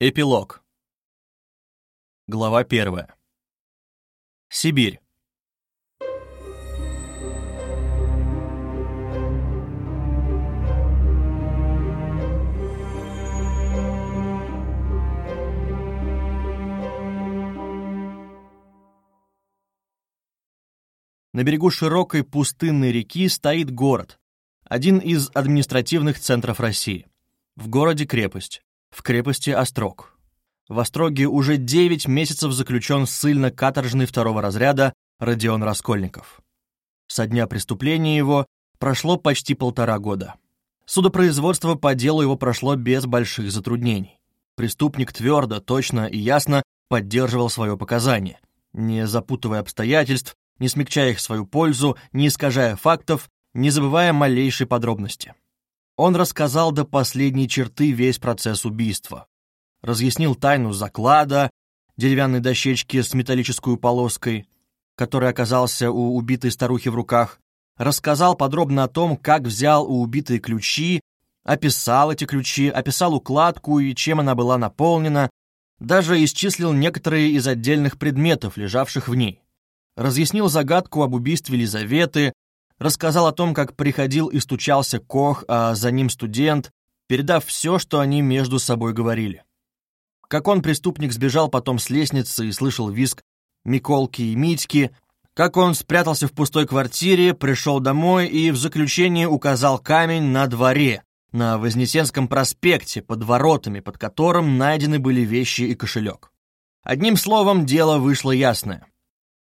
Эпилог. Глава первая. Сибирь. На берегу широкой пустынной реки стоит город, один из административных центров России. В городе крепость, в крепости Острог. В Остроге уже 9 месяцев заключен ссыльно-каторжный второго разряда Родион Раскольников. Со дня преступления его прошло почти полтора года. Судопроизводство по делу его прошло без больших затруднений. Преступник твердо, точно и ясно поддерживал свое показание, не запутывая обстоятельств, не смягчая их в свою пользу, не искажая фактов, не забывая малейшей подробности. Он рассказал до последней черты весь процесс убийства. Разъяснил тайну заклада, деревянной дощечки с металлической полоской, который оказался у убитой старухи в руках, рассказал подробно о том, как взял у убитой ключи, описал эти ключи, описал укладку и чем она была наполнена, даже исчислил некоторые из отдельных предметов, лежавших в ней. Разъяснил загадку об убийстве Елизаветы, рассказал о том, как приходил и стучался Кох, а за ним студент, передав все, что они между собой говорили. Как он, преступник, сбежал потом с лестницы и слышал визг Миколки и Митьки, как он спрятался в пустой квартире, пришел домой и в заключение указал камень на дворе, на Вознесенском проспекте, под воротами, под которым найдены были вещи и кошелек. Одним словом, дело вышло ясное.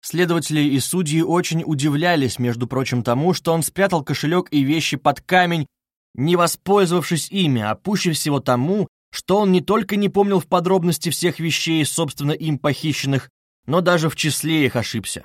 Следователи и судьи очень удивлялись, между прочим, тому, что он спрятал кошелек и вещи под камень, не воспользовавшись ими, а пуще всего тому, что он не только не помнил в подробности всех вещей, собственно, им похищенных, но даже в числе их ошибся.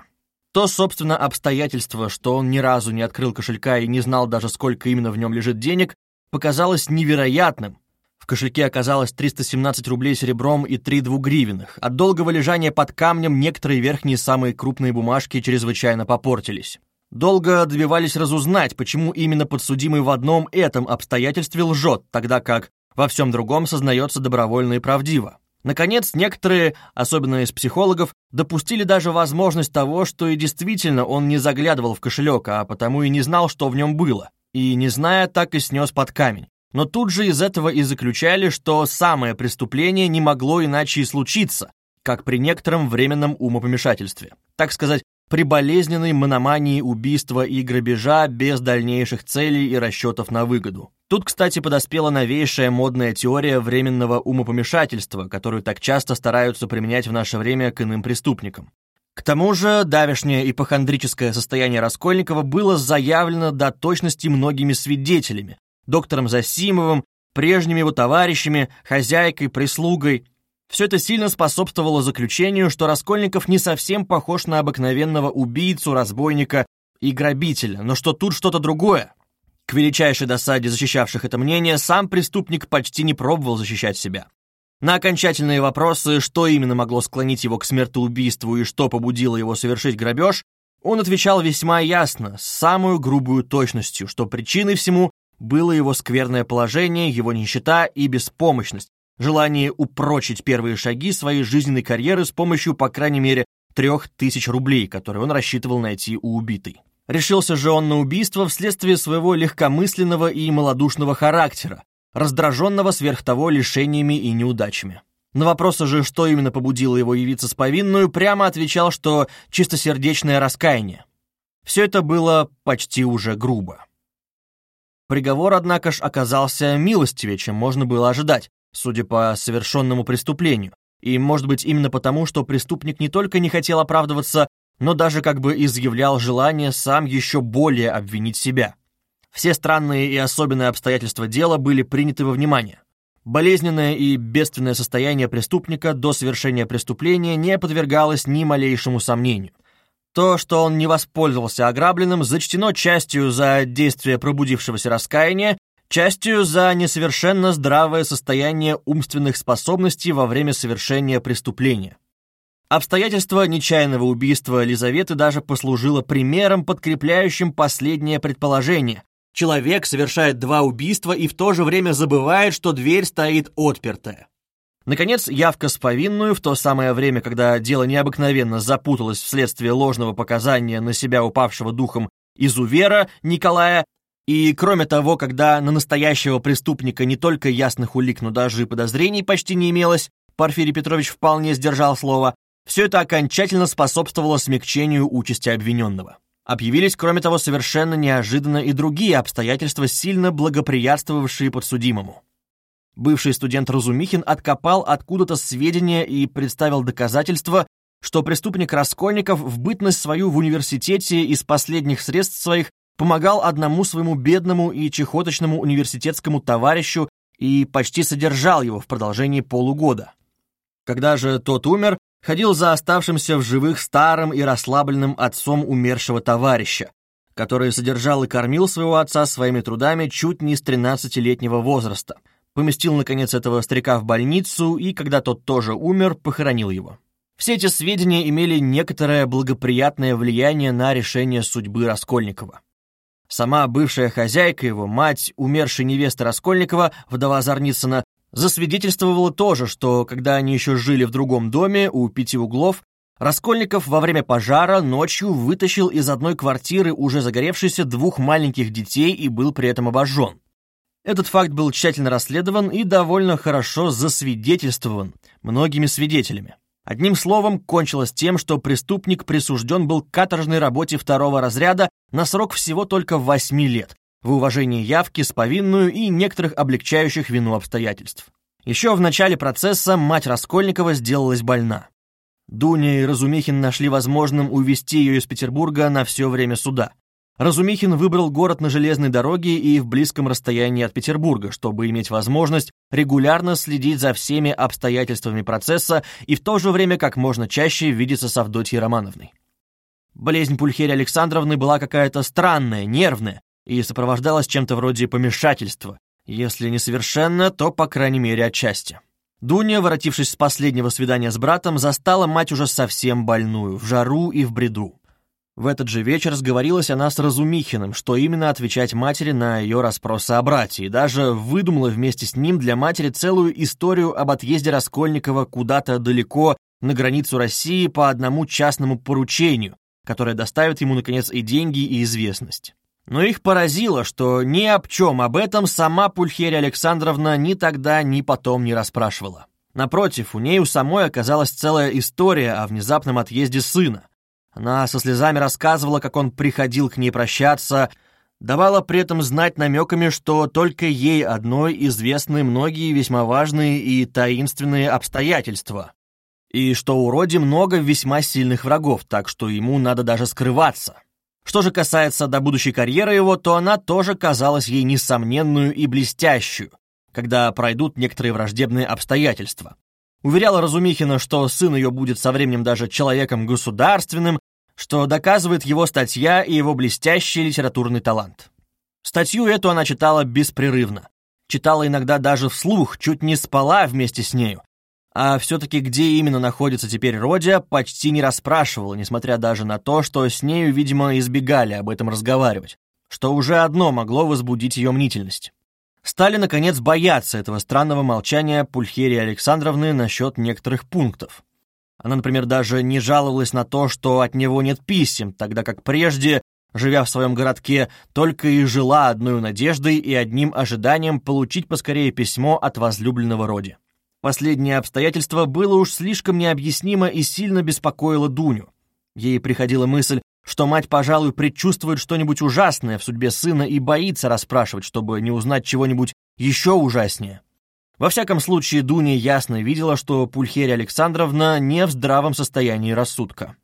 То, собственно, обстоятельство, что он ни разу не открыл кошелька и не знал даже, сколько именно в нем лежит денег, показалось невероятным, кошельке оказалось 317 рублей серебром и 3 двугривенных. От долгого лежания под камнем некоторые верхние самые крупные бумажки чрезвычайно попортились. Долго добивались разузнать, почему именно подсудимый в одном этом обстоятельстве лжет, тогда как во всем другом сознается добровольно и правдиво. Наконец, некоторые, особенно из психологов, допустили даже возможность того, что и действительно он не заглядывал в кошелек, а потому и не знал, что в нем было, и, не зная, так и снес под камень. Но тут же из этого и заключали, что самое преступление не могло иначе и случиться, как при некотором временном умопомешательстве. Так сказать, при болезненной мономании убийства и грабежа без дальнейших целей и расчетов на выгоду. Тут, кстати, подоспела новейшая модная теория временного умопомешательства, которую так часто стараются применять в наше время к иным преступникам. К тому же, давешнее ипохондрическое состояние Раскольникова было заявлено до точности многими свидетелями, доктором Засимовым, прежними его товарищами, хозяйкой, прислугой. Все это сильно способствовало заключению, что Раскольников не совсем похож на обыкновенного убийцу, разбойника и грабителя, но что тут что-то другое. К величайшей досаде защищавших это мнение, сам преступник почти не пробовал защищать себя. На окончательные вопросы, что именно могло склонить его к смертоубийству и что побудило его совершить грабеж, он отвечал весьма ясно, с самую грубую точностью, что причиной всему было его скверное положение, его нищета и беспомощность, желание упрочить первые шаги своей жизненной карьеры с помощью, по крайней мере, трех тысяч рублей, которые он рассчитывал найти у убитой. Решился же он на убийство вследствие своего легкомысленного и малодушного характера, раздраженного сверх того лишениями и неудачами. На вопросы же, что именно побудило его явиться с повинную, прямо отвечал, что чистосердечное раскаяние. Все это было почти уже грубо. Приговор, однако ж, оказался милостивее, чем можно было ожидать, судя по совершенному преступлению. И, может быть, именно потому, что преступник не только не хотел оправдываться, но даже как бы изъявлял желание сам еще более обвинить себя. Все странные и особенные обстоятельства дела были приняты во внимание. Болезненное и бедственное состояние преступника до совершения преступления не подвергалось ни малейшему сомнению – то, что он не воспользовался ограбленным, зачтено частью за действие пробудившегося раскаяния, частью за несовершенно здравое состояние умственных способностей во время совершения преступления. Обстоятельство нечаянного убийства Лизаветы даже послужило примером, подкрепляющим последнее предположение. Человек совершает два убийства и в то же время забывает, что дверь стоит отпертая. Наконец, явка с повинную в то самое время, когда дело необыкновенно запуталось вследствие ложного показания на себя упавшего духом изувера Николая, и, кроме того, когда на настоящего преступника не только ясных улик, но даже и подозрений почти не имелось, Порфирий Петрович вполне сдержал слово, все это окончательно способствовало смягчению участи обвиненного. Объявились, кроме того, совершенно неожиданно и другие обстоятельства, сильно благоприятствовавшие подсудимому. Бывший студент Разумихин откопал откуда-то сведения и представил доказательства, что преступник Раскольников в бытность свою в университете из последних средств своих помогал одному своему бедному и чехоточному университетскому товарищу и почти содержал его в продолжении полугода. Когда же тот умер, ходил за оставшимся в живых старым и расслабленным отцом умершего товарища, который содержал и кормил своего отца своими трудами чуть не с 13-летнего возраста, поместил, наконец, этого старика в больницу и, когда тот тоже умер, похоронил его. Все эти сведения имели некоторое благоприятное влияние на решение судьбы Раскольникова. Сама бывшая хозяйка его, мать умершей невесты Раскольникова, вдова Зарницына, засвидетельствовала тоже, что, когда они еще жили в другом доме у пяти углов, Раскольников во время пожара ночью вытащил из одной квартиры уже загоревшиеся двух маленьких детей и был при этом обожжен. Этот факт был тщательно расследован и довольно хорошо засвидетельствован многими свидетелями. Одним словом, кончилось тем, что преступник присужден был к каторжной работе второго разряда на срок всего только 8 лет, в уважении явки с повинную и некоторых облегчающих вину обстоятельств. Еще в начале процесса мать Раскольникова сделалась больна. Дуня и Разумихин нашли возможным увезти ее из Петербурга на все время суда. Разумихин выбрал город на железной дороге и в близком расстоянии от Петербурга, чтобы иметь возможность регулярно следить за всеми обстоятельствами процесса и в то же время как можно чаще видеться с Авдотьей Романовной. Болезнь Пульхерии Александровны была какая-то странная, нервная, и сопровождалась чем-то вроде помешательства, если не совершенно, то, по крайней мере, отчасти. Дуня, воротившись с последнего свидания с братом, застала мать уже совсем больную, в жару и в бреду. В этот же вечер сговорилась она с Разумихиным, что именно отвечать матери на ее расспросы о брате, и даже выдумала вместе с ним для матери целую историю об отъезде Раскольникова куда-то далеко на границу России по одному частному поручению, которое доставит ему, наконец, и деньги, и известность. Но их поразило, что ни об чем об этом сама Пульхерия Александровна ни тогда, ни потом не расспрашивала. Напротив, у ней у самой оказалась целая история о внезапном отъезде сына. Она со слезами рассказывала, как он приходил к ней прощаться, давала при этом знать намеками, что только ей одной известны многие весьма важные и таинственные обстоятельства, и что у Роди много весьма сильных врагов, так что ему надо даже скрываться. Что же касается до будущей карьеры его, то она тоже казалась ей несомненную и блестящую, когда пройдут некоторые враждебные обстоятельства. Уверяла Разумихина, что сын ее будет со временем даже человеком государственным, что доказывает его статья и его блестящий литературный талант. Статью эту она читала беспрерывно. Читала иногда даже вслух, чуть не спала вместе с нею, а все-таки где именно находится теперь Родя, почти не расспрашивала, несмотря даже на то, что с нею, видимо, избегали об этом разговаривать, что уже одно могло возбудить ее мнительность. Стали, наконец, бояться этого странного молчания Пульхерии Александровны насчет некоторых пунктов. Она, например, даже не жаловалась на то, что от него нет писем, тогда как прежде, живя в своем городке, только и жила одной надеждой и одним ожиданием получить поскорее письмо от возлюбленного Роди. Последнее обстоятельство было уж слишком необъяснимо и сильно беспокоило Дуню. Ей приходила мысль, что мать, пожалуй, предчувствует что-нибудь ужасное в судьбе сына и боится расспрашивать, чтобы не узнать чего-нибудь еще ужаснее. Во всяком случае, Дуня ясно видела, что Пульхерия Александровна не в здравом состоянии рассудка.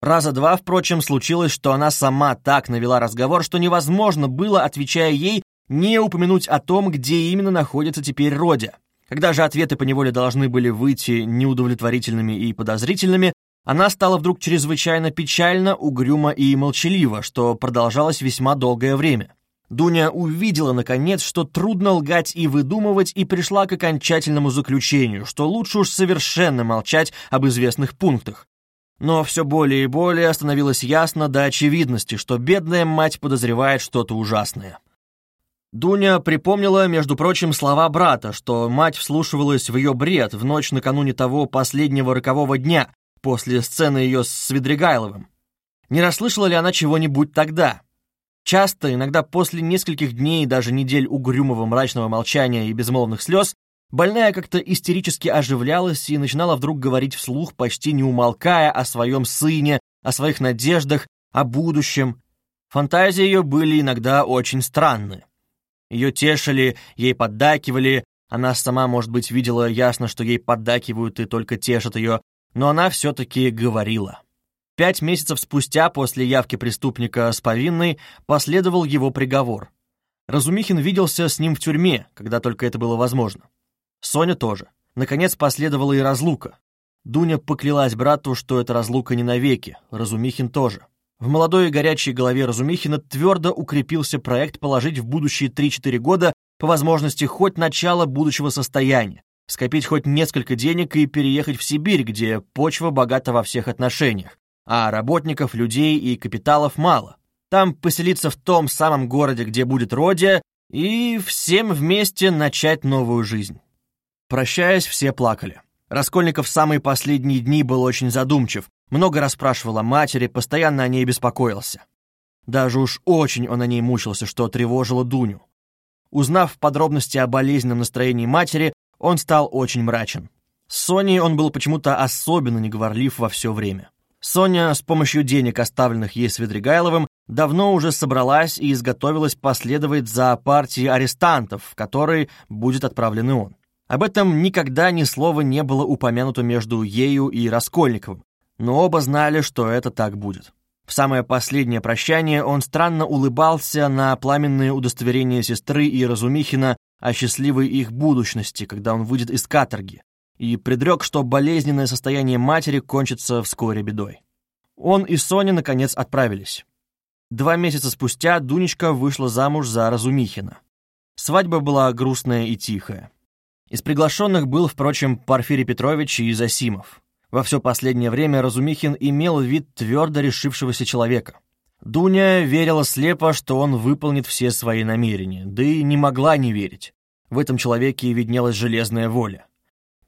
Раза два, впрочем, случилось, что она сама так навела разговор, что невозможно было, отвечая ей, не упомянуть о том, где именно находится теперь Родя. Когда же ответы поневоле должны были выйти неудовлетворительными и подозрительными, она стала вдруг чрезвычайно печально, угрюмо и молчалива, что продолжалось весьма долгое время. Дуня увидела, наконец, что трудно лгать и выдумывать, и пришла к окончательному заключению, что лучше уж совершенно молчать об известных пунктах. Но все более и более становилось ясно до очевидности, что бедная мать подозревает что-то ужасное. Дуня припомнила, между прочим, слова брата, что мать вслушивалась в ее бред в ночь накануне того последнего рокового дня, после сцены ее с Свидригайловым. Не расслышала ли она чего-нибудь тогда? Часто, иногда после нескольких дней, даже недель угрюмого мрачного молчания и безмолвных слез, больная как-то истерически оживлялась и начинала вдруг говорить вслух, почти не умолкая о своем сыне, о своих надеждах, о будущем. Фантазии ее были иногда очень странны. Ее тешили, ей поддакивали, она сама, может быть, видела ясно, что ей поддакивают и только тешат ее, но она все-таки говорила. Пять месяцев спустя после явки преступника с повинной последовал его приговор. Разумихин виделся с ним в тюрьме, когда только это было возможно. Соня тоже. Наконец последовала и разлука. Дуня поклялась брату, что эта разлука не навеки, Разумихин тоже. В молодой и горячей голове Разумихина твердо укрепился проект положить в будущие 3-4 года по возможности хоть начало будущего состояния, скопить хоть несколько денег и переехать в Сибирь, где почва богата во всех отношениях, а работников, людей и капиталов мало. Там поселиться в том самом городе, где будет Родия, и всем вместе начать новую жизнь. Прощаясь, все плакали. Раскольников в самые последние дни был очень задумчив, много расспрашивал о матери, постоянно о ней беспокоился. Даже уж очень он о ней мучился, что тревожило Дуню. Узнав подробности о болезненном настроении матери, он стал очень мрачен. С Соней он был почему-то особенно неговорлив во все время. Соня с помощью денег, оставленных ей Свидригайловым, давно уже собралась и изготовилась последовать за партией арестантов, в которой будет отправлен он. Об этом никогда ни слова не было упомянуто между ею и Раскольниковым, но оба знали, что это так будет. В самое последнее прощание он странно улыбался на пламенные удостоверения сестры и Разумихина о счастливой их будущности, когда он выйдет из каторги, и предрек, что болезненное состояние матери кончится вскоре бедой. Он и Соня, наконец, отправились. Два месяца спустя Дунечка вышла замуж за Разумихина. Свадьба была грустная и тихая. Из приглашенных был, впрочем, Порфирий Петрович и Засимов. Во все последнее время Разумихин имел вид твердо решившегося человека. Дуня верила слепо, что он выполнит все свои намерения, да и не могла не верить. В этом человеке виднелась железная воля.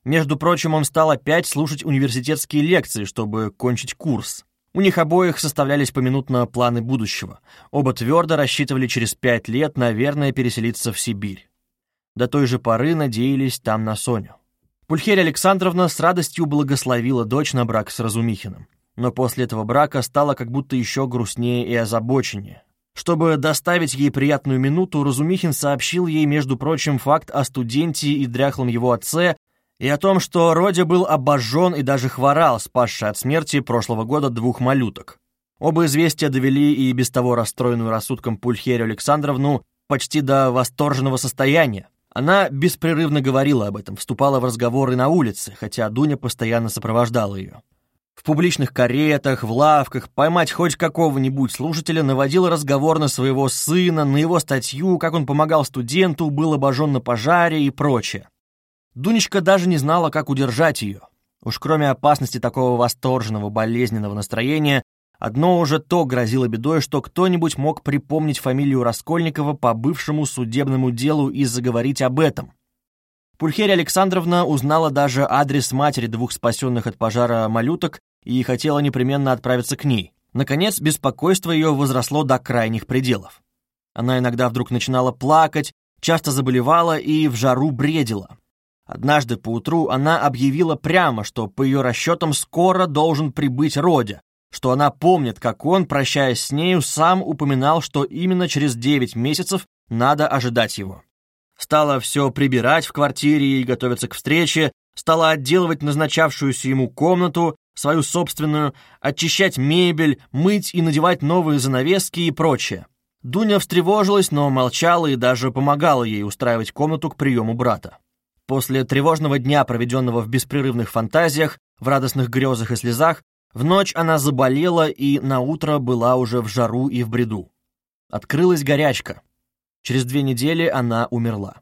Между прочим, он стал опять слушать университетские лекции, чтобы кончить курс. У них обоих составлялись поминутно планы будущего. Оба твердо рассчитывали через пять лет, наверное, переселиться в Сибирь. До той же поры надеялись там на Соню. Пульхерия Александровна с радостью благословила дочь на брак с Разумихиным. Но после этого брака стало как будто еще грустнее и озабоченнее. Чтобы доставить ей приятную минуту, Разумихин сообщил ей, между прочим, факт о студенте и дряхлом его отце, и о том, что Родя был обожжен и даже хворал, спасший от смерти прошлого года двух малюток. Оба известия довели и без того расстроенную рассудком Пульхерию Александровну почти до восторженного состояния. Она беспрерывно говорила об этом, вступала в разговоры на улице, хотя Дуня постоянно сопровождала ее. В публичных каретах, в лавках поймать хоть какого-нибудь слушателя наводил разговор на своего сына, на его статью, как он помогал студенту, был обожжен на пожаре и прочее. Дунечка даже не знала, как удержать ее. Уж кроме опасности такого восторженного, болезненного настроения, одно уже то грозило бедой, что кто-нибудь мог припомнить фамилию Раскольникова по бывшему судебному делу и заговорить об этом. Пульхерия Александровна узнала даже адрес матери двух спасенных от пожара малюток и хотела непременно отправиться к ней. Наконец, беспокойство ее возросло до крайних пределов. Она иногда вдруг начинала плакать, часто заболевала и в жару бредила. Однажды поутру она объявила прямо, что по ее расчетам скоро должен прибыть Родя, что она помнит, как он, прощаясь с нею, сам упоминал, что именно через девять месяцев надо ожидать его. Стала все прибирать в квартире и готовиться к встрече, стала отделывать назначавшуюся ему комнату, свою собственную, очищать мебель, мыть и надевать новые занавески и прочее. Дуня встревожилась, но молчала и даже помогала ей устраивать комнату к приему брата. После тревожного дня, проведенного в беспрерывных фантазиях, в радостных грезах и слезах, в ночь она заболела и на утро была уже в жару и в бреду. Открылась горячка. Через две недели она умерла.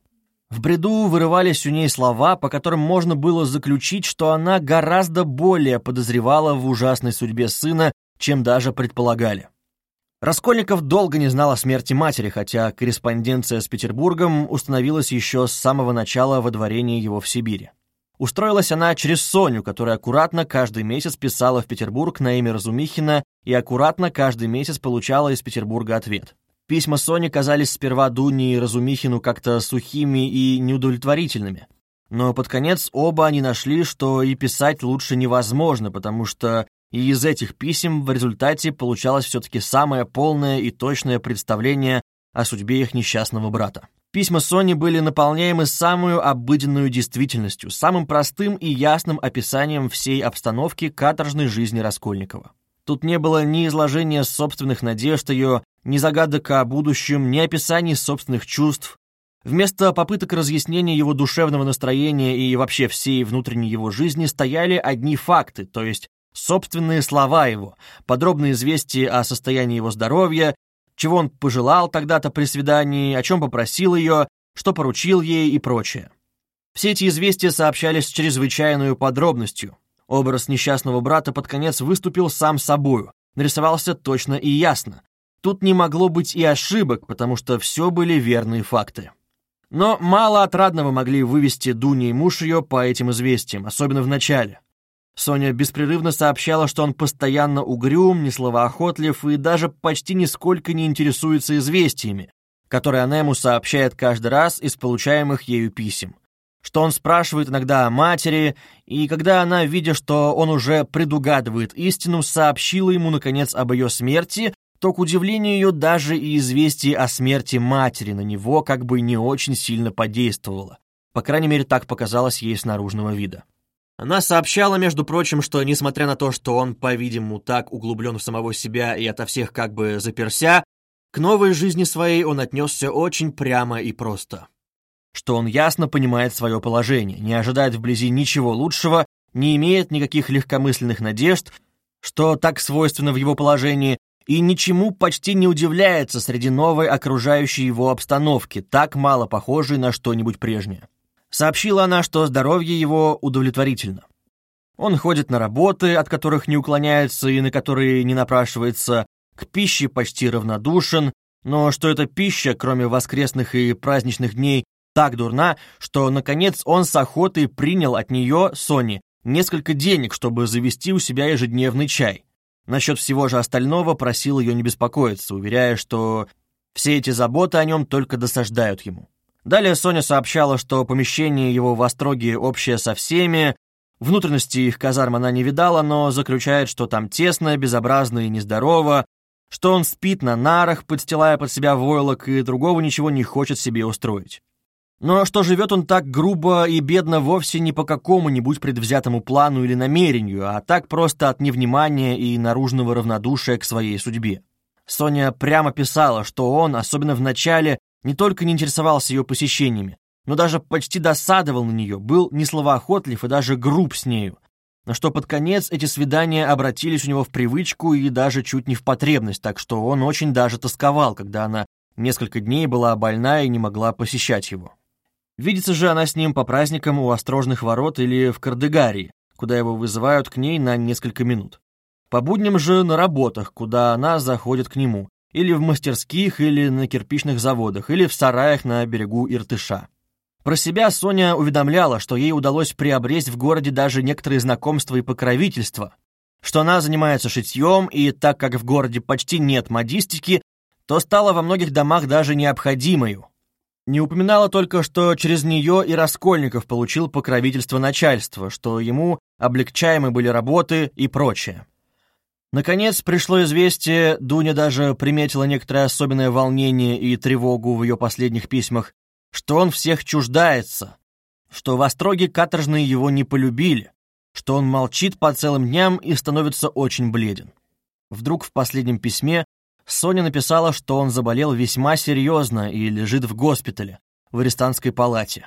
В бреду вырывались у ней слова, по которым можно было заключить, что она гораздо более подозревала в ужасной судьбе сына, чем даже предполагали. Раскольников долго не знал о смерти матери, хотя корреспонденция с Петербургом установилась еще с самого начала водворения его в Сибири. Устроилась она через Соню, которая аккуратно каждый месяц писала в Петербург на имя Разумихина и аккуратно каждый месяц получала из Петербурга ответ. Письма Сони казались сперва Дуне и Разумихину как-то сухими и неудовлетворительными. Но под конец оба они нашли, что и писать лучше невозможно, потому что и из этих писем в результате получалось все-таки самое полное и точное представление о судьбе их несчастного брата. Письма Сони были наполняемы самую обыденную действительностью, самым простым и ясным описанием всей обстановки каторжной жизни Раскольникова. Тут не было ни изложения собственных надежд ее, ни загадок о будущем, ни описаний собственных чувств. Вместо попыток разъяснения его душевного настроения и вообще всей внутренней его жизни стояли одни факты, то есть собственные слова его, подробные известия о состоянии его здоровья, чего он пожелал тогда-то при свидании, о чем попросил ее, что поручил ей и прочее. Все эти известия сообщались с чрезвычайной подробностью. Образ несчастного брата под конец выступил сам собою, нарисовался точно и ясно. Тут не могло быть и ошибок, потому что все были верные факты. Но мало отрадного могли вывести Дуня и муж ее по этим известиям, особенно в начале. Соня беспрерывно сообщала, что он постоянно угрюм, несловоохотлив и даже почти нисколько не интересуется известиями, которые она ему сообщает каждый раз из получаемых ею писем. Что он спрашивает иногда о матери, и когда она, видя, что он уже предугадывает истину, сообщила ему, наконец, об ее смерти, то, к удивлению ее, даже и известие о смерти матери на него как бы не очень сильно подействовало. По крайней мере, так показалось ей с наружного вида. Она сообщала, между прочим, что, несмотря на то, что он, по-видимому, так углублен в самого себя и ото всех как бы заперся, к новой жизни своей он отнесся очень прямо и просто. Что он ясно понимает свое положение, не ожидает вблизи ничего лучшего, не имеет никаких легкомысленных надежд, что так свойственно в его положении, и ничему почти не удивляется среди новой окружающей его обстановки, так мало похожей на что-нибудь прежнее. Сообщила она, что здоровье его удовлетворительно. Он ходит на работы, от которых не уклоняется и на которые не напрашивается, к пище почти равнодушен, но что эта пища, кроме воскресных и праздничных дней, так дурна, что, наконец, он с охотой принял от нее, Сони, несколько денег, чтобы завести у себя ежедневный чай. Насчет всего же остального просил ее не беспокоиться, уверяя, что все эти заботы о нем только досаждают ему. Далее Соня сообщала, что помещение его в Остроге общее со всеми, внутренности их казарм она не видала, но заключает, что там тесно, безобразно и нездорово, что он спит на нарах, подстилая под себя войлок, и другого ничего не хочет себе устроить. Но что живет он так грубо и бедно вовсе не по какому-нибудь предвзятому плану или намерению, а так просто от невнимания и наружного равнодушия к своей судьбе. Соня прямо писала, что он, особенно в начале, не только не интересовался ее посещениями, но даже почти досадовал на нее, был несловоохотлив и даже груб с нею, на что под конец эти свидания обратились у него в привычку и даже чуть не в потребность, так что он очень даже тосковал, когда она несколько дней была больна и не могла посещать его. Видится же она с ним по праздникам у Острожных ворот или в Кардегарии, куда его вызывают к ней на несколько минут. По будням же на работах, куда она заходит к нему, или в мастерских, или на кирпичных заводах, или в сараях на берегу Иртыша. Про себя Соня уведомляла, что ей удалось приобрести в городе даже некоторые знакомства и покровительства, что она занимается шитьем, и так как в городе почти нет модистики, то стала во многих домах даже необходимою. Не упоминала только, что через нее и Раскольников получил покровительство начальства, что ему облегчаемы были работы и прочее. Наконец пришло известие, Дуня даже приметила некоторое особенное волнение и тревогу в ее последних письмах, что он всех чуждается, что в Остроге каторжные его не полюбили, что он молчит по целым дням и становится очень бледен. Вдруг в последнем письме Соня написала, что он заболел весьма серьезно и лежит в госпитале, в арестантской палате.